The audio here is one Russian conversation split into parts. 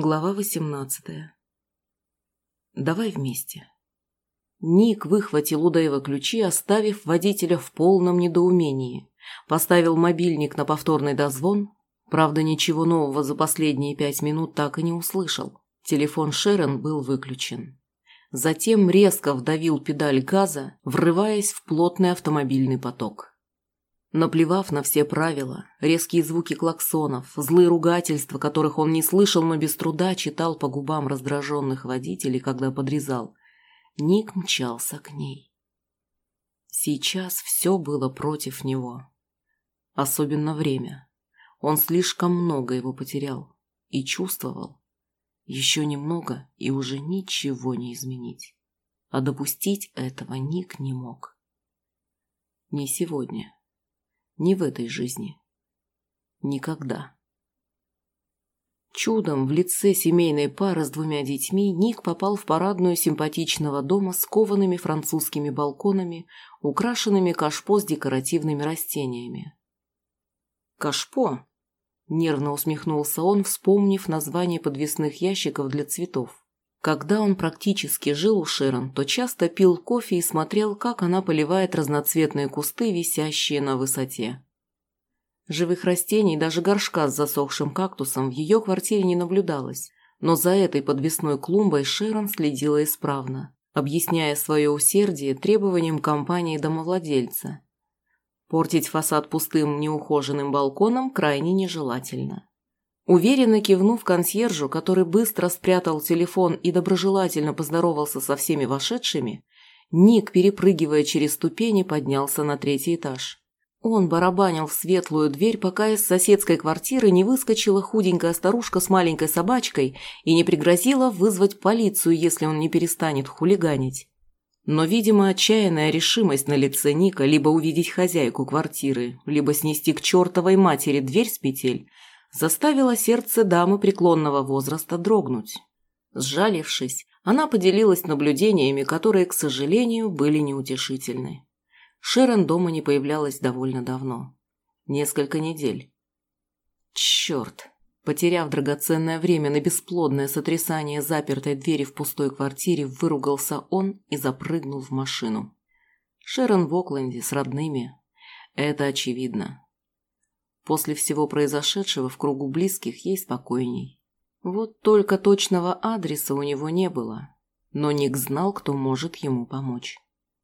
Глава восемнадцатая. Давай вместе. Ник выхватил у Дэйва ключи, оставив водителя в полном недоумении. Поставил мобильник на повторный дозвон. Правда, ничего нового за последние пять минут так и не услышал. Телефон Шерон был выключен. Затем резко вдавил педаль газа, врываясь в плотный автомобильный поток. Наплевав на все правила, резкие звуки клаксонов, злые ругательства, которых он не слышал, но без труда читал по губам раздраженных водителей, когда подрезал, Ник мчался к ней. Сейчас все было против него. Особенно время. Он слишком много его потерял и чувствовал. Еще немного, и уже ничего не изменить. А допустить этого Ник не мог. Не сегодня. Не в этой жизни. Никогда. Чудом в лице семейной пары с двумя детьми Ник попал в парадную симпатичного дома с коваными французскими балконами, украшенными кашпо с декоративными растениями. «Кашпо?» – нервно усмехнулся он, вспомнив название подвесных ящиков для цветов. Когда он практически жил у Шерон, то часто пил кофе и смотрел, как она поливает разноцветные кусты, висящие на высоте. Живых растений, даже горшка с засохшим кактусом в ее квартире не наблюдалось, но за этой подвесной клумбой Шерон следила исправно, объясняя свое усердие требованиям компании-домовладельца. Портить фасад пустым неухоженным балконом крайне нежелательно. Уверенно кивнув консьержу, который быстро спрятал телефон и доброжелательно поздоровался со всеми вошедшими, Ник, перепрыгивая через ступени, поднялся на третий этаж. Он барабанил в светлую дверь, пока из соседской квартиры не выскочила худенькая старушка с маленькой собачкой и не пригрозила вызвать полицию, если он не перестанет хулиганить. Но, видимо, отчаянная решимость на лице Ника либо увидеть хозяйку квартиры, либо снести к чертовой матери дверь с петель – заставила сердце дамы преклонного возраста дрогнуть. Сжалившись, она поделилась наблюдениями, которые, к сожалению, были неутешительны. Шерон дома не появлялась довольно давно. Несколько недель. Черт! Потеряв драгоценное время на бесплодное сотрясание запертой двери в пустой квартире, выругался он и запрыгнул в машину. Шерон в Окленде с родными. Это очевидно. После всего произошедшего в кругу близких ей спокойней. Вот только точного адреса у него не было, но Ник знал, кто может ему помочь.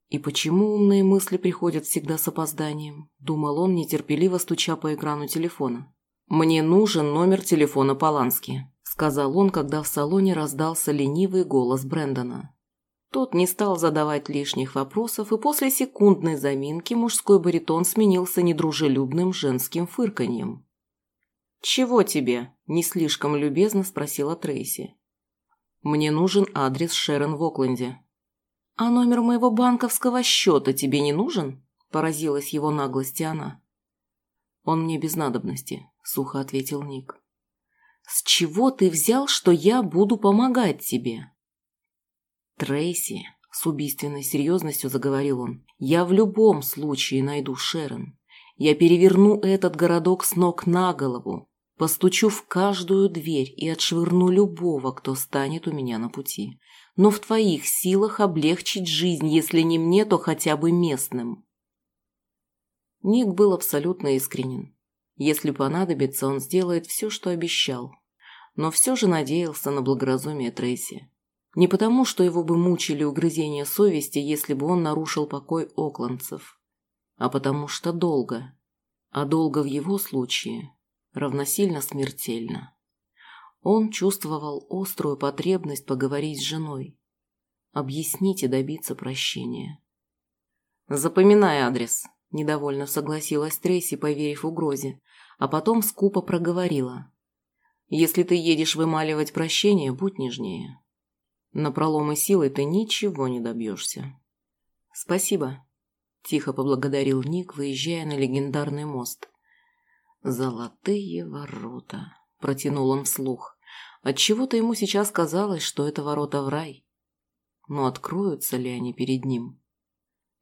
И почему умные мысли приходят всегда с опозданием? Думал он, нетерпеливо стуча по экрану телефона. «Мне нужен номер телефона Полански», – сказал он, когда в салоне раздался ленивый голос Брэндона. Тот не стал задавать лишних вопросов, и после секундной заминки мужской баритон сменился недружелюбным женским фырканьем. «Чего тебе?» – не слишком любезно спросила Трейси. «Мне нужен адрес Шерон в Окленде». «А номер моего банковского счета тебе не нужен?» – поразилась его наглости она. «Он мне без надобности», – сухо ответил Ник. «С чего ты взял, что я буду помогать тебе?» «Трейси», — с убийственной серьезностью заговорил он, — «я в любом случае найду Шерон. Я переверну этот городок с ног на голову, постучу в каждую дверь и отшвырну любого, кто станет у меня на пути. Но в твоих силах облегчить жизнь, если не мне, то хотя бы местным». Ник был абсолютно искренен. Если понадобится, он сделает все, что обещал. Но все же надеялся на благоразумие Трейси. Не потому, что его бы мучили угрызения совести, если бы он нарушил покой окландцев, а потому что долго. А долго в его случае равносильно смертельно. Он чувствовал острую потребность поговорить с женой, объяснить и добиться прощения. «Запоминай адрес», – недовольно согласилась Трейси, поверив угрозе, а потом скупо проговорила. «Если ты едешь вымаливать прощение, будь нежнее». На проломы силы ты ничего не добьешься. Спасибо, тихо поблагодарил Ник, выезжая на легендарный мост. Золотые ворота, протянул он вслух. Отчего-то ему сейчас казалось, что это ворота в рай. Но откроются ли они перед ним?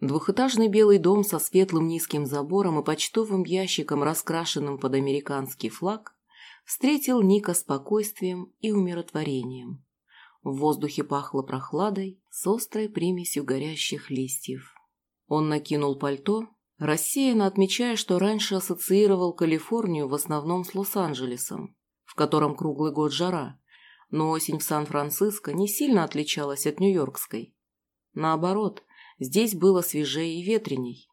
Двухэтажный белый дом со светлым низким забором и почтовым ящиком, раскрашенным под американский флаг, встретил Ника спокойствием и умиротворением. В воздухе пахло прохладой с острой примесью горящих листьев. Он накинул пальто, рассеянно отмечая, что раньше ассоциировал Калифорнию в основном с Лос-Анджелесом, в котором круглый год жара, но осень в Сан-Франциско не сильно отличалась от нью-йоркской. Наоборот, здесь было свежее и ветреней.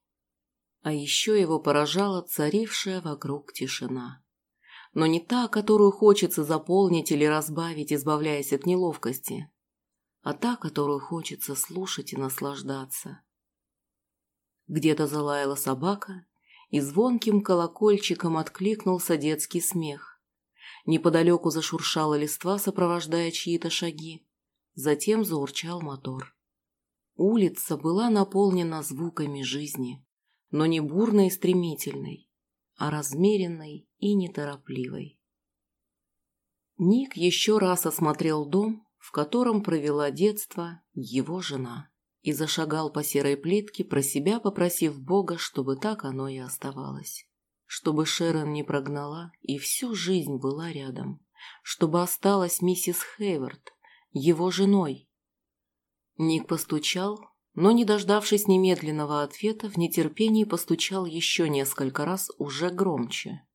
А еще его поражала царившая вокруг тишина. Но не та, которую хочется заполнить или разбавить, избавляясь от неловкости, а та, которую хочется слушать и наслаждаться. Где-то залаяла собака, и звонким колокольчиком откликнулся детский смех. Неподалеку зашуршала листва, сопровождая чьи-то шаги. Затем заурчал мотор. Улица была наполнена звуками жизни, но не бурной и стремительной, а размеренной и неторопливой. Ник еще раз осмотрел дом, в котором провела детство его жена и зашагал по серой плитке, про себя попросив Бога, чтобы так оно и оставалось. Чтобы Шерон не прогнала и всю жизнь была рядом. Чтобы осталась миссис Хейвард, его женой. Ник постучал, но, не дождавшись немедленного ответа, в нетерпении постучал еще несколько раз уже громче.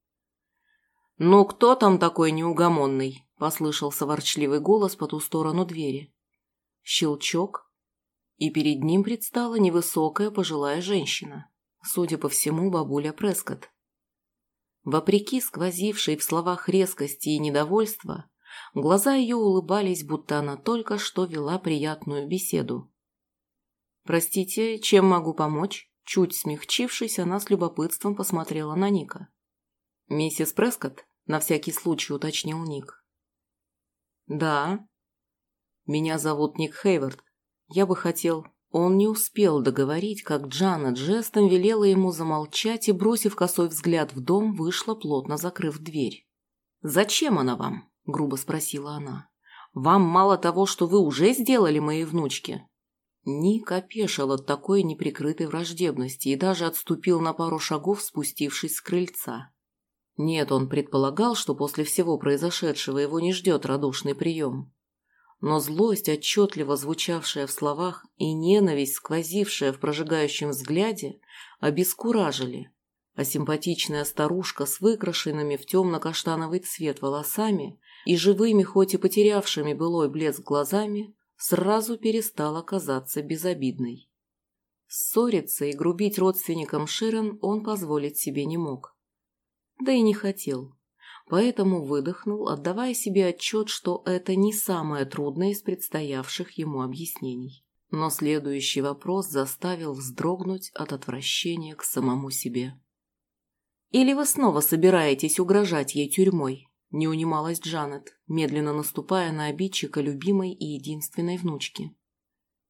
«Ну, кто там такой неугомонный?» – послышался ворчливый голос по ту сторону двери. Щелчок, и перед ним предстала невысокая пожилая женщина, судя по всему, бабуля Прескотт. Вопреки сквозившей в словах резкости и недовольства, глаза ее улыбались, будто она только что вела приятную беседу. «Простите, чем могу помочь?» Чуть смягчившись, она с любопытством посмотрела на Ника. «Миссис Прескотт?» – на всякий случай уточнил Ник. «Да. Меня зовут Ник Хейвард. Я бы хотел...» Он не успел договорить, как Джана жестом велела ему замолчать и, бросив косой взгляд в дом, вышла, плотно закрыв дверь. «Зачем она вам?» – грубо спросила она. «Вам мало того, что вы уже сделали моей внучке?» Ник опешил от такой неприкрытой враждебности и даже отступил на пару шагов, спустившись с крыльца. Нет, он предполагал, что после всего произошедшего его не ждет радушный прием но злость, отчетливо звучавшая в словах, и ненависть, сквозившая в прожигающем взгляде, обескуражили, а симпатичная старушка с выкрашенными в темно-каштановый цвет волосами и живыми, хоть и потерявшими былой блеск глазами, сразу перестала казаться безобидной. Ссориться и грубить родственникам Ширен он позволить себе не мог. Да и не хотел поэтому выдохнул, отдавая себе отчет, что это не самое трудное из предстоявших ему объяснений. Но следующий вопрос заставил вздрогнуть от отвращения к самому себе. «Или вы снова собираетесь угрожать ей тюрьмой?» – не унималась Джанет, медленно наступая на обидчика любимой и единственной внучки.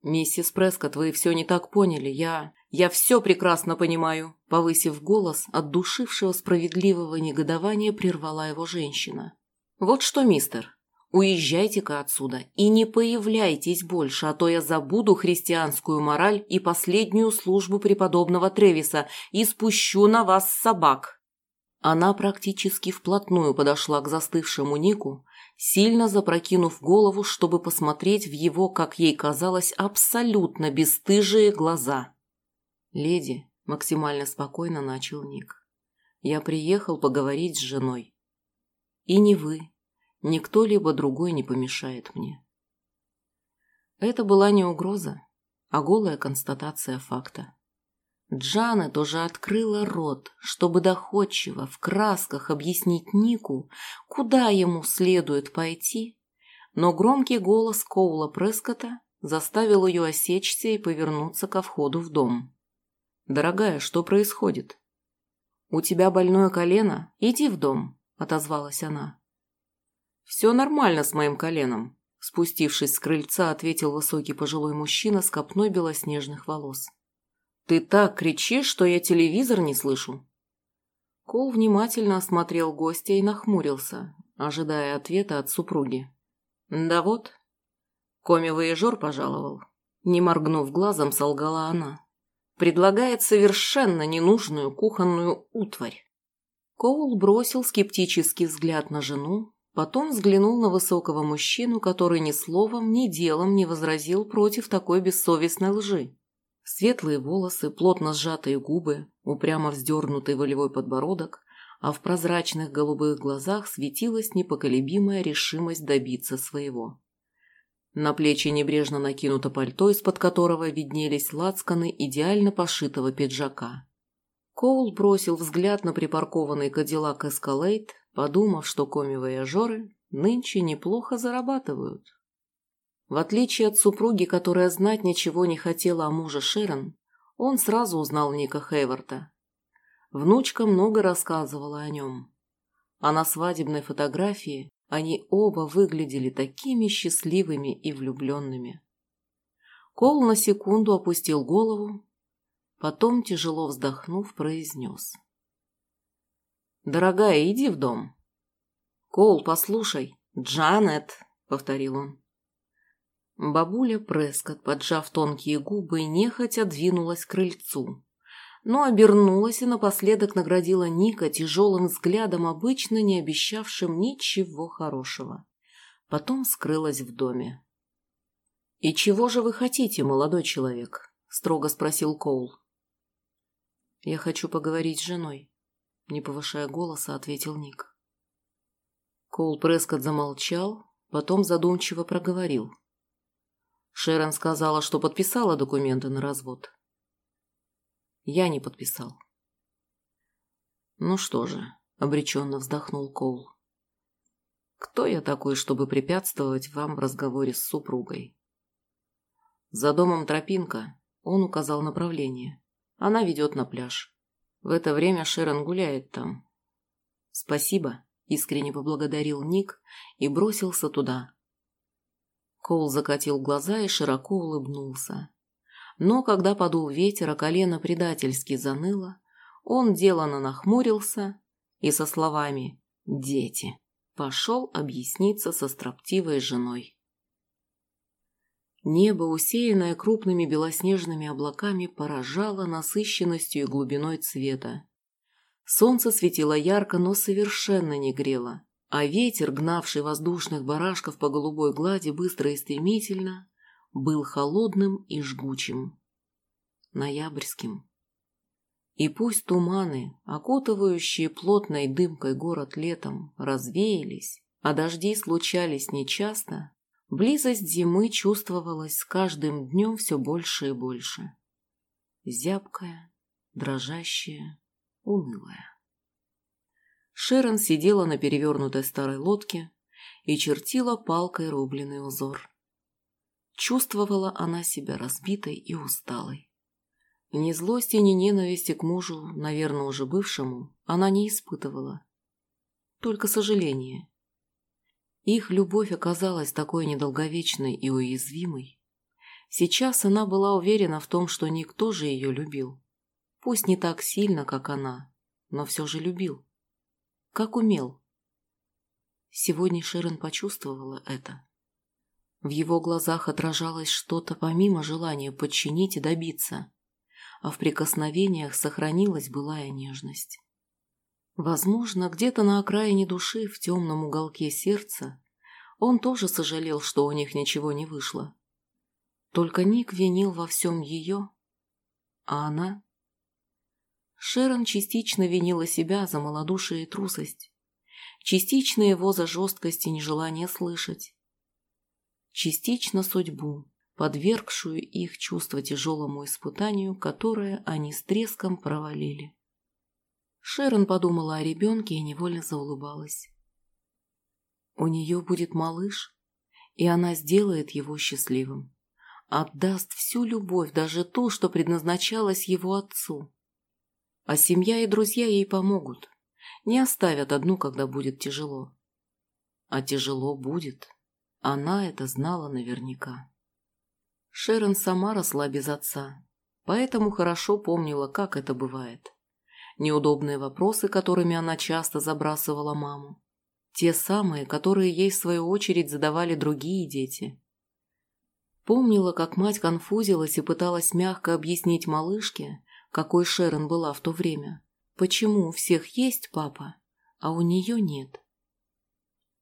«Миссис Прескотт, вы все не так поняли. Я... я все прекрасно понимаю!» Повысив голос, от душившего справедливого негодования прервала его женщина. «Вот что, мистер, уезжайте-ка отсюда и не появляйтесь больше, а то я забуду христианскую мораль и последнюю службу преподобного Тревиса и спущу на вас собак!» Она практически вплотную подошла к застывшему Нику, сильно запрокинув голову, чтобы посмотреть в его, как ей казалось, абсолютно бесстыжие глаза. «Леди», — максимально спокойно начал Ник, — «я приехал поговорить с женой. И не вы, ни кто-либо другой не помешает мне». Это была не угроза, а голая констатация факта. Джана тоже открыла рот, чтобы доходчиво, в красках объяснить Нику, куда ему следует пойти, но громкий голос Коула Прескота заставил ее осечься и повернуться ко входу в дом. «Дорогая, что происходит?» «У тебя больное колено? Иди в дом», — отозвалась она. «Все нормально с моим коленом», — спустившись с крыльца, ответил высокий пожилой мужчина с копной белоснежных волос. «Ты так кричишь, что я телевизор не слышу». Кол внимательно осмотрел гостя и нахмурился, ожидая ответа от супруги. «Да вот». Коми-воежор пожаловал. Не моргнув глазом, солгала она. «Предлагает совершенно ненужную кухонную утварь». Коул бросил скептический взгляд на жену, потом взглянул на высокого мужчину, который ни словом, ни делом не возразил против такой бессовестной лжи. Светлые волосы, плотно сжатые губы, упрямо вздернутый волевой подбородок, а в прозрачных голубых глазах светилась непоколебимая решимость добиться своего. На плечи небрежно накинуто пальто, из-под которого виднелись лацканы идеально пошитого пиджака. Коул бросил взгляд на припаркованный кадиллак Эскалейт, подумав, что коми-вояжеры нынче неплохо зарабатывают. В отличие от супруги, которая знать ничего не хотела о муже Шерон, он сразу узнал Ника Хейворта. Внучка много рассказывала о нем. А на свадебной фотографии они оба выглядели такими счастливыми и влюбленными. Кол на секунду опустил голову, потом, тяжело вздохнув, произнес. «Дорогая, иди в дом». «Кол, послушай, Джанет», — повторил он. Бабуля Прескот, поджав тонкие губы, нехотя двинулась к крыльцу. Но обернулась и напоследок наградила Ника тяжелым взглядом, обычно не обещавшим ничего хорошего. Потом скрылась в доме. «И чего же вы хотите, молодой человек?» – строго спросил Коул. «Я хочу поговорить с женой», – не повышая голоса, ответил Ник. Коул Прескот замолчал, потом задумчиво проговорил – Шерон сказала, что подписала документы на развод. Я не подписал. Ну что же, обреченно вздохнул Коул. Кто я такой, чтобы препятствовать вам в разговоре с супругой? За домом тропинка, он указал направление. Она ведет на пляж. В это время Шерон гуляет там. Спасибо, искренне поблагодарил Ник и бросился туда, Коул закатил глаза и широко улыбнулся. Но когда подул ветер, а колено предательски заныло, он делано нахмурился и со словами «Дети» пошел объясниться со строптивой женой. Небо, усеянное крупными белоснежными облаками, поражало насыщенностью и глубиной цвета. Солнце светило ярко, но совершенно не грело а ветер, гнавший воздушных барашков по голубой глади быстро и стремительно, был холодным и жгучим. Ноябрьским. И пусть туманы, окутывающие плотной дымкой город летом, развеялись, а дожди случались нечасто, близость зимы чувствовалась с каждым днем все больше и больше. Зябкая, дрожащая, унылая. Шерон сидела на перевернутой старой лодке и чертила палкой рубленый узор. Чувствовала она себя разбитой и усталой. Ни злости, ни ненависти к мужу, наверное, уже бывшему, она не испытывала. Только сожаление. Их любовь оказалась такой недолговечной и уязвимой. Сейчас она была уверена в том, что никто же ее любил. Пусть не так сильно, как она, но все же любил как умел. Сегодня Шерон почувствовала это. В его глазах отражалось что-то помимо желания подчинить и добиться, а в прикосновениях сохранилась былая нежность. Возможно, где-то на окраине души, в темном уголке сердца, он тоже сожалел, что у них ничего не вышло. Только Ник винил во всем ее, а она Шерон частично винила себя за малодушие и трусость, частично его за жесткость и нежелание слышать, частично судьбу, подвергшую их чувство тяжелому испытанию, которое они с треском провалили. Шерон подумала о ребенке и невольно заулыбалась. У нее будет малыш, и она сделает его счастливым. Отдаст всю любовь, даже ту, что предназначалась его отцу. А семья и друзья ей помогут. Не оставят одну, когда будет тяжело. А тяжело будет. Она это знала наверняка. Шерон сама росла без отца, поэтому хорошо помнила, как это бывает. Неудобные вопросы, которыми она часто забрасывала маму. Те самые, которые ей в свою очередь задавали другие дети. Помнила, как мать конфузилась и пыталась мягко объяснить малышке, какой Шерон была в то время. Почему у всех есть папа, а у нее нет?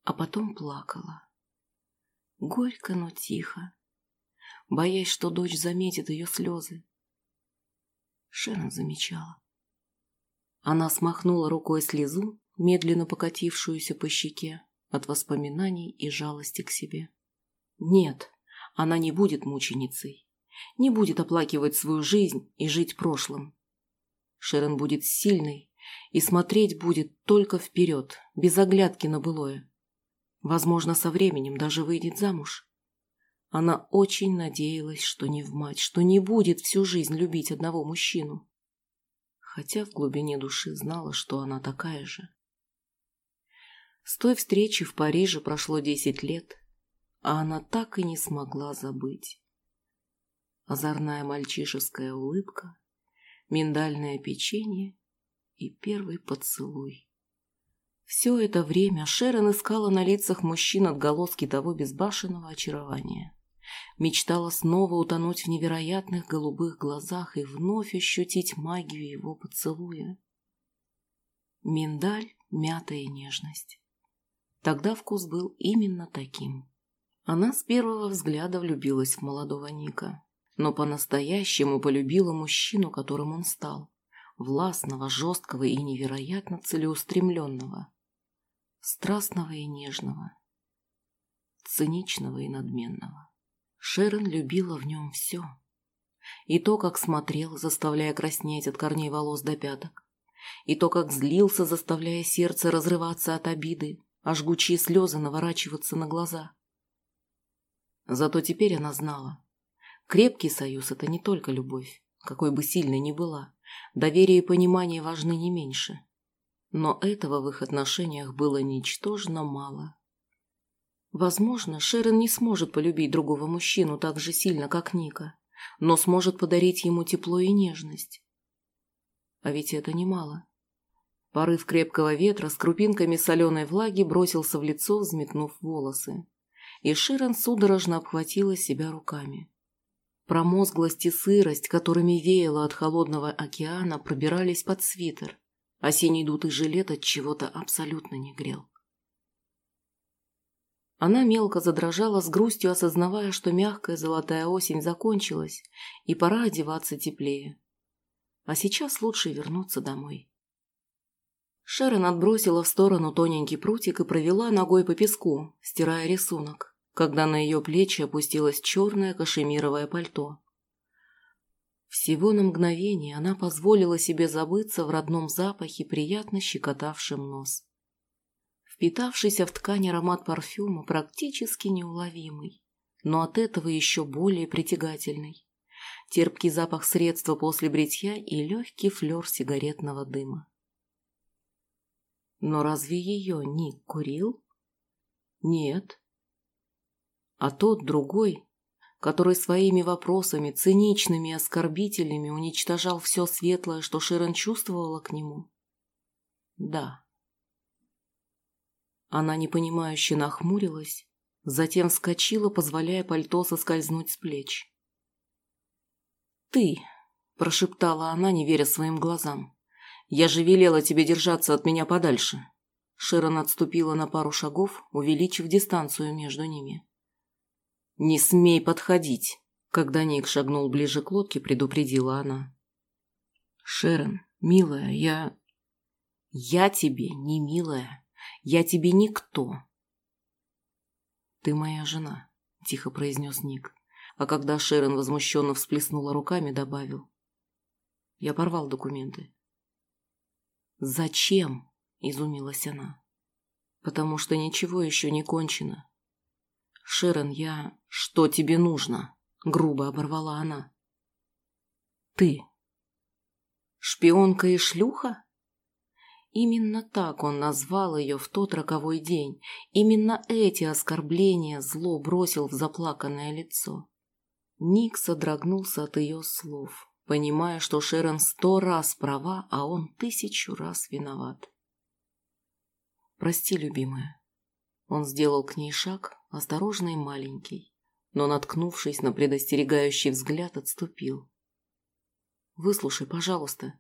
А потом плакала. Горько, но тихо, боясь, что дочь заметит ее слезы. Шерон замечала. Она смахнула рукой слезу, медленно покатившуюся по щеке, от воспоминаний и жалости к себе. Нет, она не будет мученицей, не будет оплакивать свою жизнь и жить прошлым. Шерон будет сильной и смотреть будет только вперед, без оглядки на былое. Возможно, со временем даже выйдет замуж. Она очень надеялась, что не в мать, что не будет всю жизнь любить одного мужчину. Хотя в глубине души знала, что она такая же. С той встречи в Париже прошло десять лет, а она так и не смогла забыть. Озорная мальчишеская улыбка, миндальное печенье и первый поцелуй. Все это время Шерон искала на лицах мужчин отголоски того безбашенного очарования. Мечтала снова утонуть в невероятных голубых глазах и вновь ощутить магию его поцелуя. Миндаль, мята и нежность. Тогда вкус был именно таким. Она с первого взгляда влюбилась в молодого Ника, но по-настоящему полюбила мужчину, которым он стал. Властного, жесткого и невероятно целеустремленного. Страстного и нежного. Циничного и надменного. Шерон любила в нем все. И то, как смотрел, заставляя краснеть от корней волос до пяток. И то, как злился, заставляя сердце разрываться от обиды, а жгучие слезы наворачиваться на глаза. Зато теперь она знала. Крепкий союз – это не только любовь, какой бы сильной ни была. Доверие и понимание важны не меньше. Но этого в их отношениях было ничтожно мало. Возможно, Шерон не сможет полюбить другого мужчину так же сильно, как Ника, но сможет подарить ему тепло и нежность. А ведь это немало. Порыв крепкого ветра с крупинками соленой влаги бросился в лицо, взметнув волосы. И Широн судорожно обхватила себя руками. Промозглость и сырость, которыми веяло от холодного океана, пробирались под свитер, синий дутый жилет от чего-то абсолютно не грел. Она мелко задрожала с грустью, осознавая, что мягкая золотая осень закончилась, и пора одеваться теплее. А сейчас лучше вернуться домой. Шерон отбросила в сторону тоненький прутик и провела ногой по песку, стирая рисунок, когда на ее плечи опустилось черное кашемировое пальто. Всего на мгновение она позволила себе забыться в родном запахе, приятно щекотавшем нос. Впитавшийся в ткань аромат парфюма практически неуловимый, но от этого еще более притягательный. Терпкий запах средства после бритья и легкий флер сигаретного дыма. Но разве ее Ник курил? Нет. А тот другой, который своими вопросами, циничными и оскорбительными, уничтожал все светлое, что Широн чувствовала к нему? Да. Она непонимающе нахмурилась, затем вскочила, позволяя пальто соскользнуть с плеч. «Ты!» – прошептала она, не веря своим глазам. Я же велела тебе держаться от меня подальше. Широн отступила на пару шагов, увеличив дистанцию между ними. «Не смей подходить!» Когда Ник шагнул ближе к лодке, предупредила она. «Шерон, милая, я...» «Я тебе не милая. Я тебе никто». «Ты моя жена», — тихо произнес Ник. А когда Шерон возмущенно всплеснула руками, добавил. «Я порвал документы. «Зачем?» – изумилась она. «Потому что ничего еще не кончено». «Шерон, я...» «Что тебе нужно?» – грубо оборвала она. «Ты». «Шпионка и шлюха?» Именно так он назвал ее в тот роковой день. Именно эти оскорбления зло бросил в заплаканное лицо. Ник содрогнулся от ее слов понимая, что Шерон сто раз права, а он тысячу раз виноват. «Прости, любимая». Он сделал к ней шаг, осторожный и маленький, но, наткнувшись на предостерегающий взгляд, отступил. «Выслушай, пожалуйста».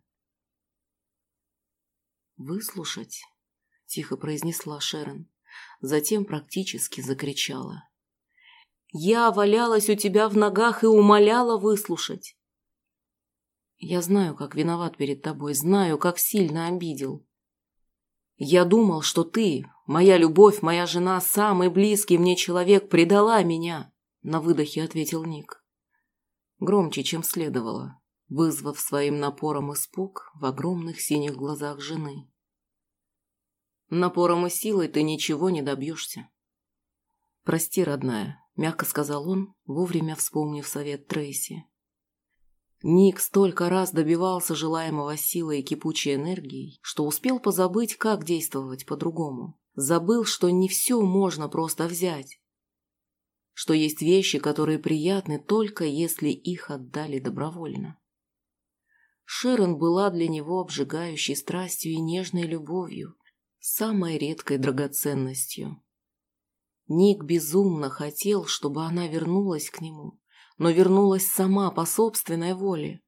«Выслушать?» – тихо произнесла Шерон. Затем практически закричала. «Я валялась у тебя в ногах и умоляла выслушать!» «Я знаю, как виноват перед тобой, знаю, как сильно обидел. Я думал, что ты, моя любовь, моя жена, самый близкий мне человек, предала меня!» На выдохе ответил Ник. Громче, чем следовало, вызвав своим напором испуг в огромных синих глазах жены. Напором и силой ты ничего не добьешься. Прости, родная, мягко сказал он, вовремя вспомнив совет Трейси. Ник столько раз добивался желаемого силой и кипучей энергией, что успел позабыть, как действовать по-другому. Забыл, что не все можно просто взять. Что есть вещи, которые приятны только если их отдали добровольно. Шерон была для него обжигающей страстью и нежной любовью, самой редкой драгоценностью. Ник безумно хотел, чтобы она вернулась к нему, но вернулась сама по собственной воле.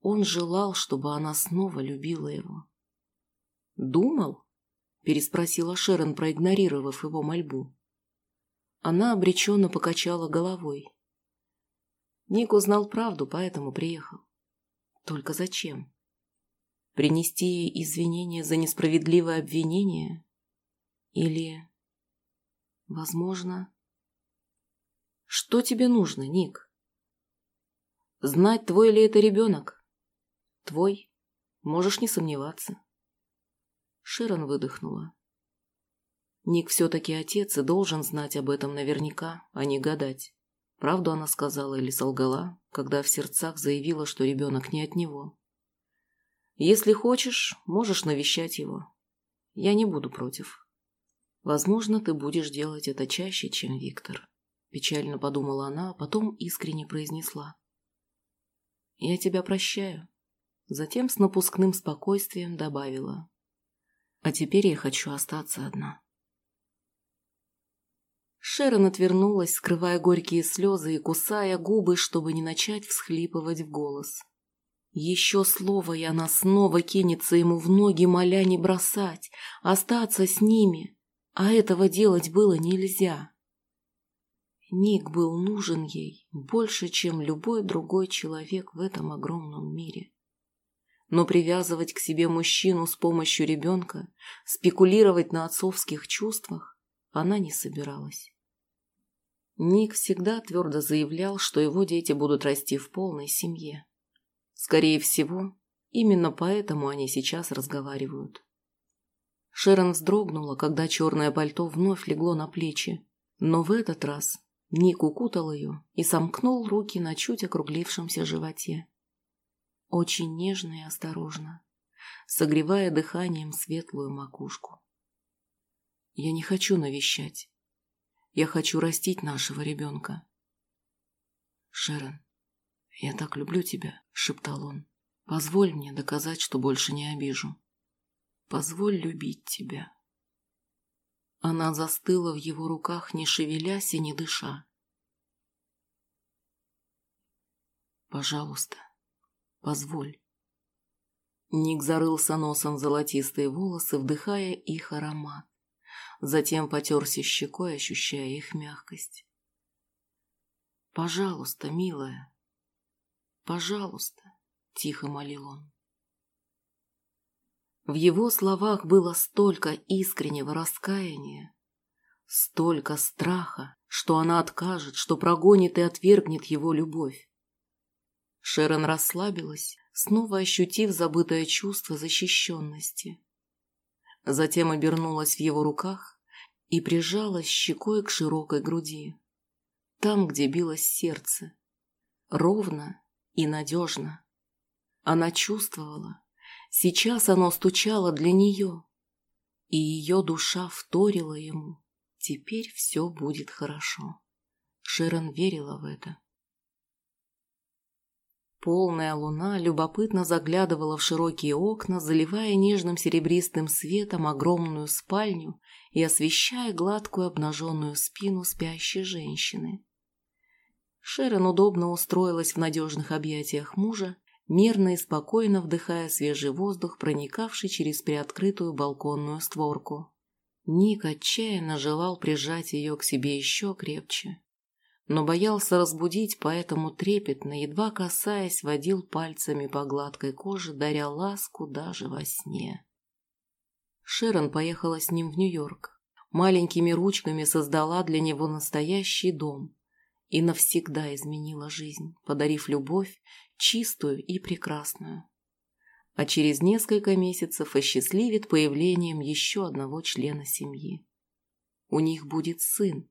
Он желал, чтобы она снова любила его. «Думал?» – переспросила Шерон, проигнорировав его мольбу. Она обреченно покачала головой. Ник узнал правду, поэтому приехал. Только зачем? Принести ей извинения за несправедливое обвинение? Или... Возможно... Что тебе нужно, Ник? Знать, твой ли это ребенок? Твой. Можешь не сомневаться. Шерон выдохнула. Ник все-таки отец и должен знать об этом наверняка, а не гадать. Правду она сказала или солгала, когда в сердцах заявила, что ребенок не от него. Если хочешь, можешь навещать его. Я не буду против. Возможно, ты будешь делать это чаще, чем Виктор. Печально подумала она, а потом искренне произнесла. Я тебя прощаю. Затем с напускным спокойствием добавила. А теперь я хочу остаться одна. Шерон отвернулась, скрывая горькие слезы и кусая губы, чтобы не начать всхлипывать в голос. Еще слово, и она снова кинется ему в ноги, моля не бросать, остаться с ними. А этого делать было нельзя. Ник был нужен ей больше, чем любой другой человек в этом огромном мире. Но привязывать к себе мужчину с помощью ребенка, спекулировать на отцовских чувствах она не собиралась. Ник всегда твердо заявлял, что его дети будут расти в полной семье. Скорее всего, именно поэтому они сейчас разговаривают. Шерон вздрогнула, когда черное пальто вновь легло на плечи, но в этот раз Ник укутал ее и сомкнул руки на чуть округлившемся животе. Очень нежно и осторожно, согревая дыханием светлую макушку. «Я не хочу навещать. Я хочу растить нашего ребенка». «Шерон, «Я так люблю тебя», — шептал он. «Позволь мне доказать, что больше не обижу. Позволь любить тебя». Она застыла в его руках, не шевелясь и не дыша. «Пожалуйста, позволь». Ник зарылся носом золотистые волосы, вдыхая их аромат. Затем потерся щекой, ощущая их мягкость. «Пожалуйста, милая», «Пожалуйста», — тихо молил он. В его словах было столько искреннего раскаяния, столько страха, что она откажет, что прогонит и отвергнет его любовь. Шерон расслабилась, снова ощутив забытое чувство защищенности. Затем обернулась в его руках и прижалась щекой к широкой груди, там, где билось сердце, ровно и надежно. Она чувствовала, сейчас оно стучало для нее, и ее душа вторила ему. Теперь все будет хорошо. Шерон верила в это. Полная луна любопытно заглядывала в широкие окна, заливая нежным серебристым светом огромную спальню и освещая гладкую обнаженную спину спящей женщины. Шерон удобно устроилась в надежных объятиях мужа мерно и спокойно вдыхая свежий воздух, проникавший через приоткрытую балконную створку. Ник отчаянно желал прижать ее к себе еще крепче, но боялся разбудить, поэтому трепетно, едва касаясь, водил пальцами по гладкой коже, даря ласку даже во сне. Шерон поехала с ним в Нью-Йорк. Маленькими ручками создала для него настоящий дом и навсегда изменила жизнь, подарив любовь, чистую и прекрасную. А через несколько месяцев осчастливит появлением еще одного члена семьи. У них будет сын,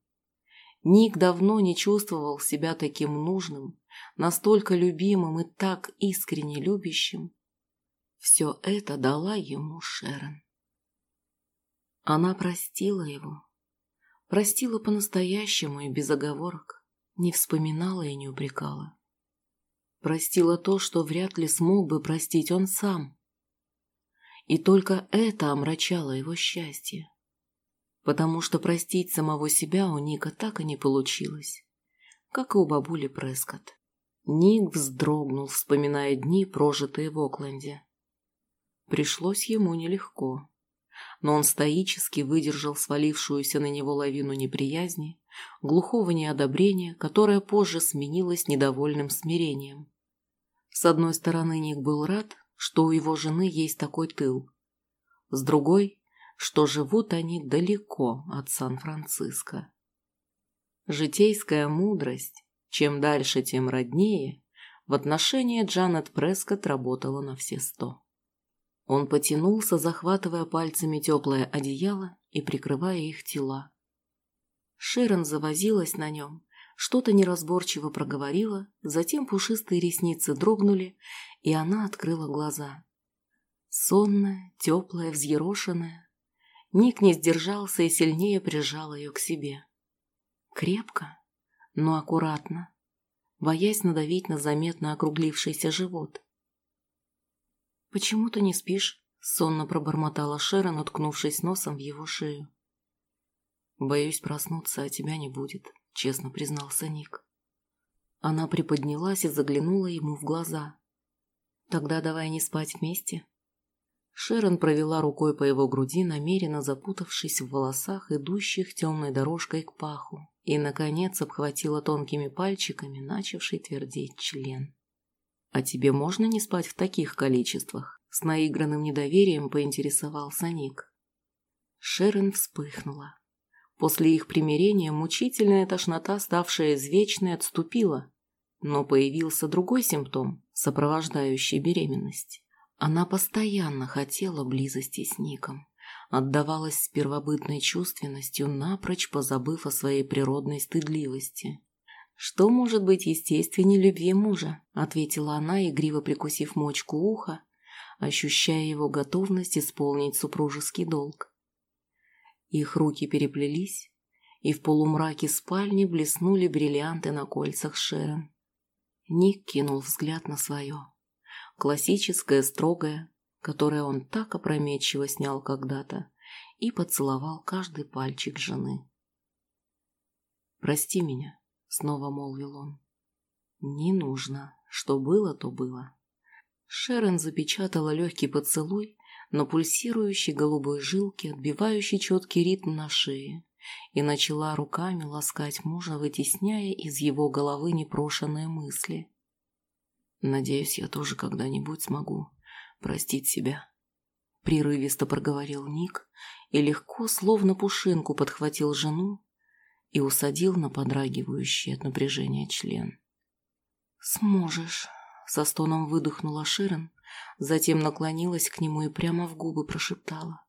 Ник давно не чувствовал себя таким нужным, настолько любимым и так искренне любящим. Все это дала ему Шерон. Она простила его. Простила по-настоящему и без оговорок. Не вспоминала и не упрекала. Простила то, что вряд ли смог бы простить он сам. И только это омрачало его счастье потому что простить самого себя у Ника так и не получилось, как и у бабули Прескотт. Ник вздрогнул, вспоминая дни, прожитые в Окленде. Пришлось ему нелегко, но он стоически выдержал свалившуюся на него лавину неприязни, глухого неодобрения, которое позже сменилось недовольным смирением. С одной стороны, Ник был рад, что у его жены есть такой тыл. С другой, что живут они далеко от Сан-Франциско. Житейская мудрость, чем дальше, тем роднее, в отношении Джанет Прескотт работала на все сто. Он потянулся, захватывая пальцами теплое одеяло и прикрывая их тела. Шерон завозилась на нем, что-то неразборчиво проговорила, затем пушистые ресницы дрогнули, и она открыла глаза. Сонная, теплая, взъерошенная, Ник не сдержался и сильнее прижал ее к себе. Крепко, но аккуратно, боясь надавить на заметно округлившийся живот. «Почему ты не спишь?» — сонно пробормотала Шерон, уткнувшись носом в его шею. «Боюсь проснуться, а тебя не будет», — честно признался Ник. Она приподнялась и заглянула ему в глаза. «Тогда давай не спать вместе», Шерон провела рукой по его груди, намеренно запутавшись в волосах, идущих темной дорожкой к паху, и, наконец, обхватила тонкими пальчиками, начавший твердеть член. «А тебе можно не спать в таких количествах?» С наигранным недоверием поинтересовался Ник. Шерон вспыхнула. После их примирения мучительная тошнота, ставшая извечной, отступила, но появился другой симптом, сопровождающий беременность. Она постоянно хотела близости с Ником, отдавалась с первобытной чувственностью, напрочь позабыв о своей природной стыдливости. «Что может быть естественнее любви мужа?» — ответила она, игриво прикусив мочку уха, ощущая его готовность исполнить супружеский долг. Их руки переплелись, и в полумраке спальни блеснули бриллианты на кольцах Шерон. Ник кинул взгляд на свое классическое, строгое, которое он так опрометчиво снял когда-то, и поцеловал каждый пальчик жены. «Прости меня», — снова молвил он. «Не нужно. Что было, то было». Шерон запечатала легкий поцелуй на пульсирующей голубой жилке, отбивающей четкий ритм на шее, и начала руками ласкать мужа, вытесняя из его головы непрошенные мысли. Надеюсь, я тоже когда-нибудь смогу простить себя. Прерывисто проговорил Ник и легко, словно пушинку, подхватил жену и усадил на подрагивающий от напряжения член. «Сможешь», — со стоном выдохнула Ширен, затем наклонилась к нему и прямо в губы прошептала.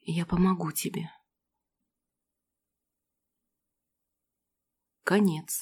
«Я помогу тебе». Конец.